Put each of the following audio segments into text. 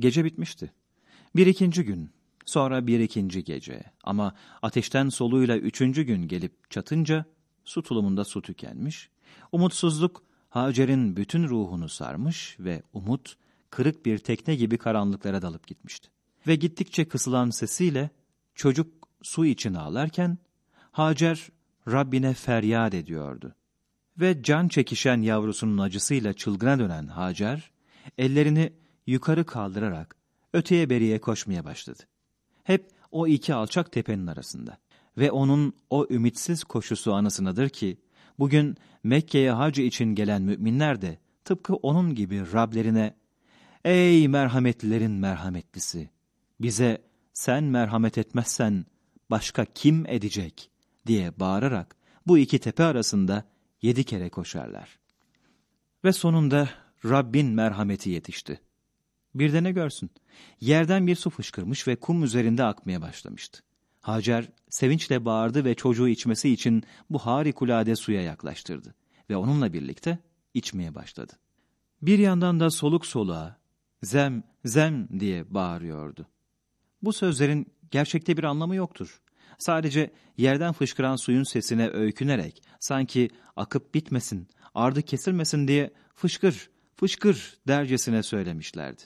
Gece bitmişti. Bir ikinci gün, sonra bir ikinci gece ama ateşten soluyla üçüncü gün gelip çatınca su tulumunda su tükenmiş, umutsuzluk Hacer'in bütün ruhunu sarmış ve umut kırık bir tekne gibi karanlıklara dalıp gitmişti. Ve gittikçe kısılan sesiyle çocuk su için ağlarken Hacer Rabbine feryat ediyordu. Ve can çekişen yavrusunun acısıyla çılgına dönen Hacer, ellerini yukarı kaldırarak öteye beriye koşmaya başladı. Hep o iki alçak tepenin arasında. Ve onun o ümitsiz koşusu anısınadır ki, bugün Mekke'ye hacı için gelen müminler de tıpkı onun gibi Rablerine, ''Ey merhametlilerin merhametlisi, bize sen merhamet etmezsen başka kim edecek?'' diye bağırarak bu iki tepe arasında yedi kere koşarlar. Ve sonunda Rabbin merhameti yetişti. Bir de ne görsün? Yerden bir su fışkırmış ve kum üzerinde akmaya başlamıştı. Hacer sevinçle bağırdı ve çocuğu içmesi için bu harikulade suya yaklaştırdı ve onunla birlikte içmeye başladı. Bir yandan da soluk soluğa, zem, zem diye bağırıyordu. Bu sözlerin gerçekte bir anlamı yoktur. Sadece yerden fışkıran suyun sesine öykünerek, sanki akıp bitmesin, ardı kesilmesin diye fışkır, fışkır dercesine söylemişlerdi.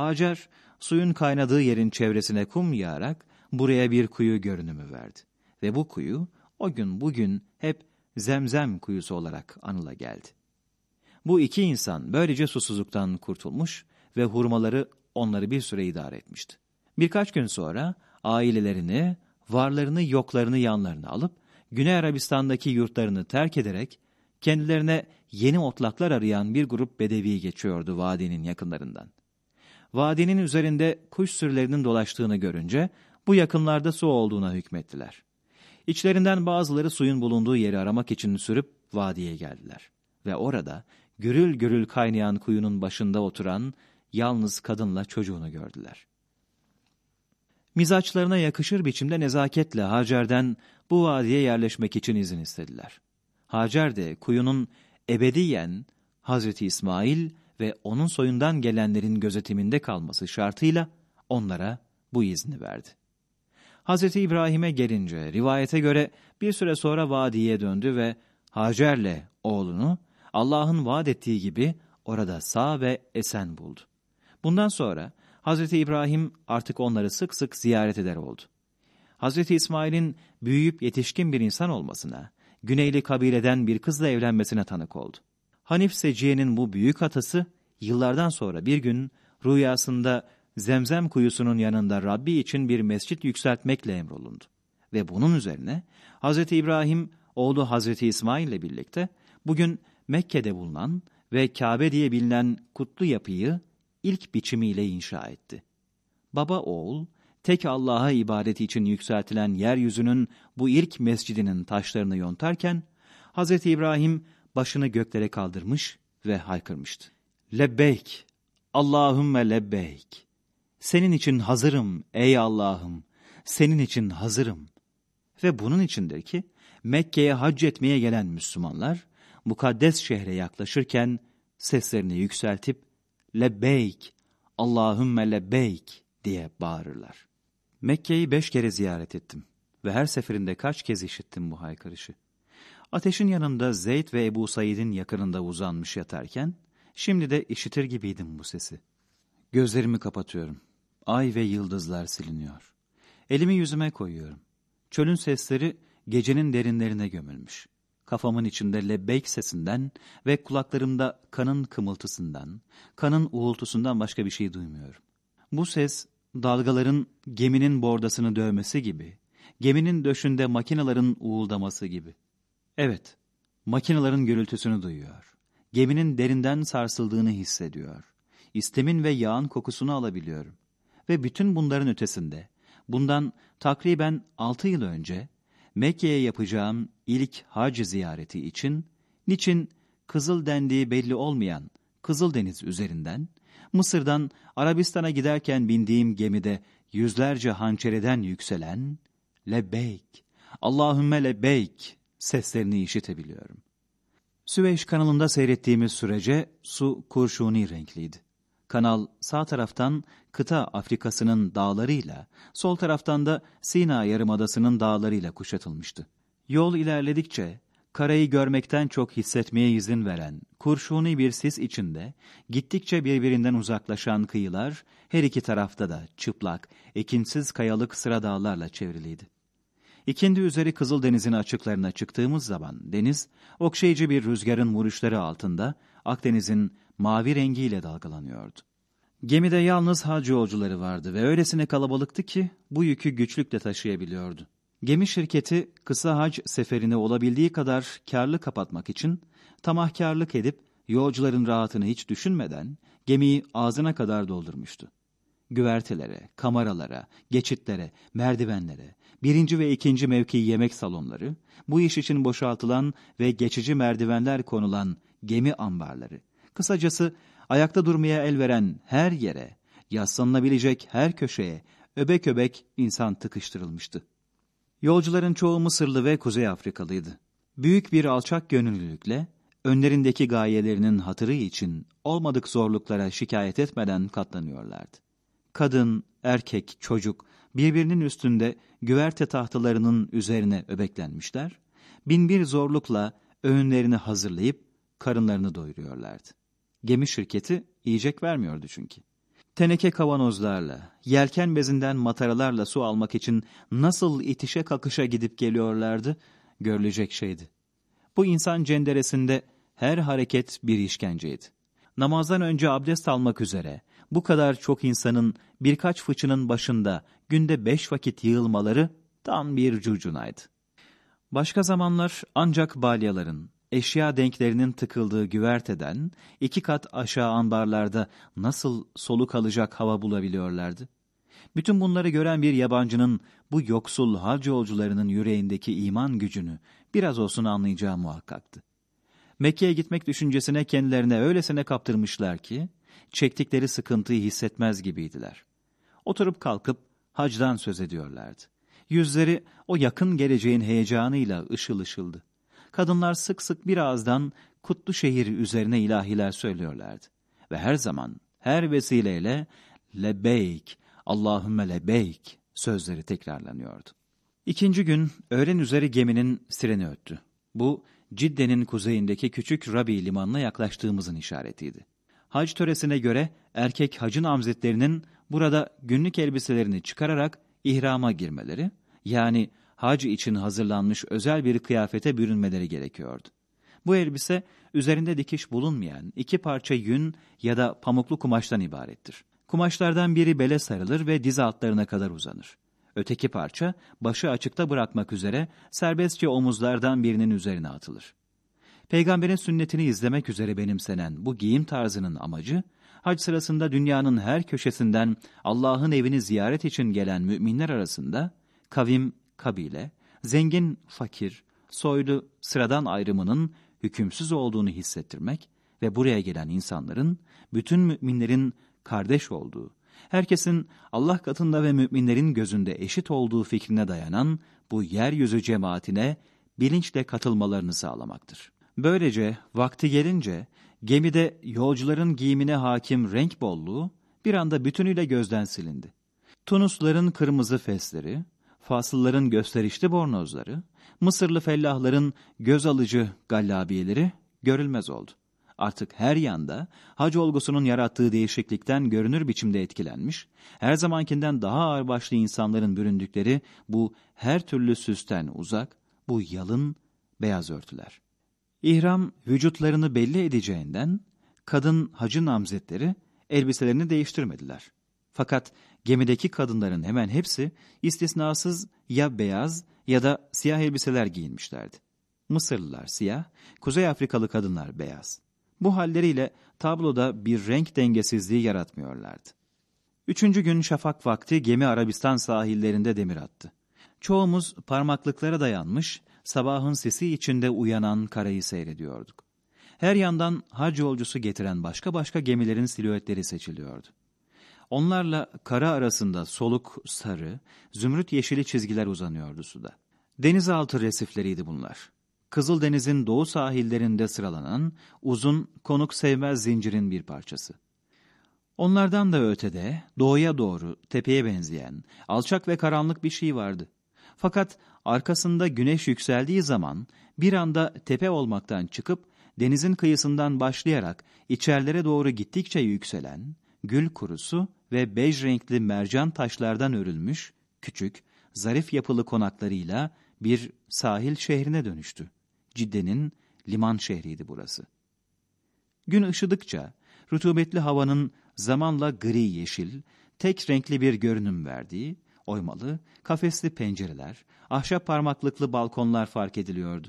Hacer, suyun kaynadığı yerin çevresine kum yağarak buraya bir kuyu görünümü verdi. Ve bu kuyu o gün bugün hep zemzem kuyusu olarak anıla geldi. Bu iki insan böylece susuzluktan kurtulmuş ve hurmaları onları bir süre idare etmişti. Birkaç gün sonra ailelerini, varlarını yoklarını yanlarına alıp Güney Arabistan'daki yurtlarını terk ederek kendilerine yeni otlaklar arayan bir grup bedevi geçiyordu vadinin yakınlarından. Vadinin üzerinde kuş sürülerinin dolaştığını görünce bu yakınlarda su olduğuna hükmettiler. İçlerinden bazıları suyun bulunduğu yeri aramak için sürüp vadiye geldiler. Ve orada gürül gürül kaynayan kuyunun başında oturan yalnız kadınla çocuğunu gördüler. Mizaçlarına yakışır biçimde nezaketle Hacer'den bu vadiye yerleşmek için izin istediler. Hacer de kuyunun ebediyen Hazreti İsmail ve onun soyundan gelenlerin gözetiminde kalması şartıyla onlara bu izni verdi. Hazreti İbrahim'e gelince rivayete göre bir süre sonra vadiye döndü ve Hacer'le oğlunu Allah'ın vaat ettiği gibi orada sağ ve esen buldu. Bundan sonra Hazreti İbrahim artık onları sık sık ziyaret eder oldu. Hazreti İsmail'in büyüyüp yetişkin bir insan olmasına, güneyli kabileden bir kızla evlenmesine tanık oldu. Hanif Seciye'nin bu büyük atası yıllardan sonra bir gün rüyasında Zemzem kuyusunun yanında Rabbi için bir mescit yükseltmekle emrolundu. Ve bunun üzerine Hazreti İbrahim oğlu Hazreti İsmail ile birlikte bugün Mekke'de bulunan ve Kabe diye bilinen kutlu yapıyı ilk biçimiyle inşa etti. Baba oğul, tek Allah'a ibadeti için yükseltilen yeryüzünün bu ilk mescidinin taşlarını yontarken, Hz. İbrahim başını göklere kaldırmış ve haykırmıştı. Lebbeyk, Allahümme lebbeyk. Senin için hazırım ey Allah'ım, senin için hazırım. Ve bunun içindir ki, Mekke'ye hac etmeye gelen Müslümanlar, mukaddes şehre yaklaşırken seslerini yükseltip lebbeyk, Allahümme lebbeyk diye bağırırlar. Mekke'yi beş kere ziyaret ettim ve her seferinde kaç kez işittim bu haykırışı. Ateşin yanında Zeyd ve Ebu Said'in yakınında uzanmış yatarken, şimdi de işitir gibiydim bu sesi. Gözlerimi kapatıyorum. Ay ve yıldızlar siliniyor. Elimi yüzüme koyuyorum. Çölün sesleri gecenin derinlerine gömülmüş kafamın içinde lebbeyk sesinden ve kulaklarımda kanın kımıltısından, kanın uğultusundan başka bir şey duymuyorum. Bu ses dalgaların geminin bordasını dövmesi gibi, geminin döşünde makinaların uğuldaması gibi. Evet, makinaların gürültüsünü duyuyor. Geminin derinden sarsıldığını hissediyor. İstemin ve yağın kokusunu alabiliyorum. Ve bütün bunların ötesinde, bundan takriben altı yıl önce Mekke'ye yapacağım ilk hac ziyareti için, niçin Kızıl dendiği belli olmayan Kızıldeniz üzerinden, Mısır'dan Arabistan'a giderken bindiğim gemide yüzlerce hançereden yükselen lebbeyk, Allahümme lebbeyk seslerini işitebiliyorum. Süveyş kanalında seyrettiğimiz sürece su kurşuni renkliydi. Kanal sağ taraftan kıta Afrika'sının dağlarıyla, sol taraftan da Sina Yarımadası'nın dağlarıyla kuşatılmıştı. Yol ilerledikçe karayı görmekten çok hissetmeye izin veren kurşuni bir sis içinde gittikçe birbirinden uzaklaşan kıyılar her iki tarafta da çıplak, ekinsiz kayalık sıra dağlarla çevriliydi. İkindi üzeri Kızıldeniz'in açıklarına çıktığımız zaman deniz, okşayıcı bir rüzgarın vuruşları altında Akdeniz'in mavi rengiyle dalgalanıyordu. Gemide yalnız hac yolcuları vardı ve öylesine kalabalıktı ki bu yükü güçlükle taşıyabiliyordu. Gemi şirketi kısa hac seferini olabildiği kadar karlı kapatmak için tamahkarlık edip yolcuların rahatını hiç düşünmeden gemiyi ağzına kadar doldurmuştu. Güvertelere, kameralara, geçitlere, merdivenlere, birinci ve ikinci mevki yemek salonları, bu iş için boşaltılan ve geçici merdivenler konulan gemi ambarları, kısacası ayakta durmaya el veren her yere, yaslanılabilecek her köşeye öbek öbek insan tıkıştırılmıştı. Yolcuların çoğu Mısırlı ve Kuzey Afrikalıydı. Büyük bir alçak gönüllülükle, önlerindeki gayelerinin hatırı için olmadık zorluklara şikayet etmeden katlanıyorlardı. Kadın, erkek, çocuk birbirinin üstünde güverte tahtalarının üzerine öbeklenmişler, binbir zorlukla öğünlerini hazırlayıp karınlarını doyuruyorlardı. Gemi şirketi yiyecek vermiyordu çünkü. Teneke kavanozlarla, yelken bezinden mataralarla su almak için nasıl itişe kakışa gidip geliyorlardı, görülecek şeydi. Bu insan cenderesinde her hareket bir işkenceydi. Namazdan önce abdest almak üzere bu kadar çok insanın birkaç fıçının başında günde beş vakit yığılmaları tam bir curcunaydı. Başka zamanlar ancak balyaların, eşya denklerinin tıkıldığı güverteden iki kat aşağı ambarlarda nasıl soluk alacak hava bulabiliyorlardı? Bütün bunları gören bir yabancının bu yoksul hac yolcularının yüreğindeki iman gücünü biraz olsun anlayacağı muhakkaktı. Mekke'ye gitmek düşüncesine kendilerine öylesine kaptırmışlar ki, çektikleri sıkıntıyı hissetmez gibiydiler. Oturup kalkıp hacdan söz ediyorlardı. Yüzleri o yakın geleceğin heyecanıyla ışıl ışıldı. Kadınlar sık sık bir ağızdan kutlu şehir üzerine ilahiler söylüyorlardı. Ve her zaman, her vesileyle lebeyk, Allahümme lebeyk sözleri tekrarlanıyordu. İkinci gün öğlen üzeri geminin sireni öttü. Bu Cidde'nin kuzeyindeki küçük Rabi limanına yaklaştığımızın işaretiydi. Hac töresine göre erkek hacın amzetlerinin burada günlük elbiselerini çıkararak ihrama girmeleri, yani hac için hazırlanmış özel bir kıyafete bürünmeleri gerekiyordu. Bu elbise üzerinde dikiş bulunmayan iki parça yün ya da pamuklu kumaştan ibarettir. Kumaşlardan biri bele sarılır ve diz altlarına kadar uzanır. Öteki parça başı açıkta bırakmak üzere serbestçe omuzlardan birinin üzerine atılır. Peygamberin sünnetini izlemek üzere benimsenen bu giyim tarzının amacı, hac sırasında dünyanın her köşesinden Allah'ın evini ziyaret için gelen müminler arasında kavim, kabile, zengin, fakir, soylu, sıradan ayrımının hükümsüz olduğunu hissettirmek ve buraya gelen insanların bütün müminlerin kardeş olduğu, herkesin Allah katında ve müminlerin gözünde eşit olduğu fikrine dayanan bu yeryüzü cemaatine bilinçle katılmalarını sağlamaktır. Böylece vakti gelince gemide yolcuların giyimine hakim renk bolluğu bir anda bütünüyle gözden silindi. Tunusların kırmızı fesleri, Fasılların gösterişli bornozları, Mısırlı fellahların göz alıcı gallabiyeleri görülmez oldu. Artık her yanda hac olgusunun yarattığı değişiklikten görünür biçimde etkilenmiş, her zamankinden daha ağırbaşlı insanların büründükleri bu her türlü süsten uzak, bu yalın beyaz örtüler. İhram vücutlarını belli edeceğinden kadın hacı namzetleri elbiselerini değiştirmediler. Fakat gemideki kadınların hemen hepsi istisnasız ya beyaz ya da siyah elbiseler giyinmişlerdi. Mısırlılar siyah, Kuzey Afrikalı kadınlar beyaz. Bu halleriyle tabloda bir renk dengesizliği yaratmıyorlardı. Üçüncü gün şafak vakti gemi Arabistan sahillerinde demir attı. Çoğumuz parmaklıklara dayanmış, sabahın sesi içinde uyanan karayı seyrediyorduk. Her yandan hac yolcusu getiren başka başka gemilerin silüetleri seçiliyordu. Onlarla kara arasında soluk sarı, zümrüt yeşili çizgiler uzanıyordu suda. Denizaltı resifleriydi bunlar. Kızıldeniz'in doğu sahillerinde sıralanan uzun konuk sevmez zincirin bir parçası. Onlardan da ötede doğuya doğru tepeye benzeyen alçak ve karanlık bir şey vardı. Fakat arkasında güneş yükseldiği zaman bir anda tepe olmaktan çıkıp denizin kıyısından başlayarak içerlere doğru gittikçe yükselen gül kurusu ve bej renkli mercan taşlardan örülmüş küçük, zarif yapılı konaklarıyla bir sahil şehrine dönüştü. Cidde'nin liman şehriydi burası. Gün ışıdıkça rutubetli havanın zamanla gri yeşil, tek renkli bir görünüm verdiği, oymalı, kafesli pencereler, ahşap parmaklıklı balkonlar fark ediliyordu.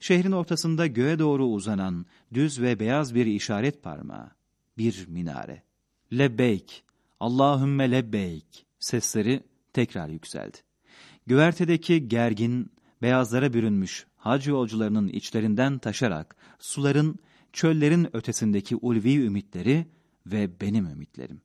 Şehrin ortasında göğe doğru uzanan düz ve beyaz bir işaret parmağı, bir minare. Lebbeyk, Allahümme lebbeyk sesleri tekrar yükseldi. Güvertedeki gergin, beyazlara bürünmüş hac yolcularının içlerinden taşarak suların, çöllerin ötesindeki ulvi ümitleri ve benim ümitlerim.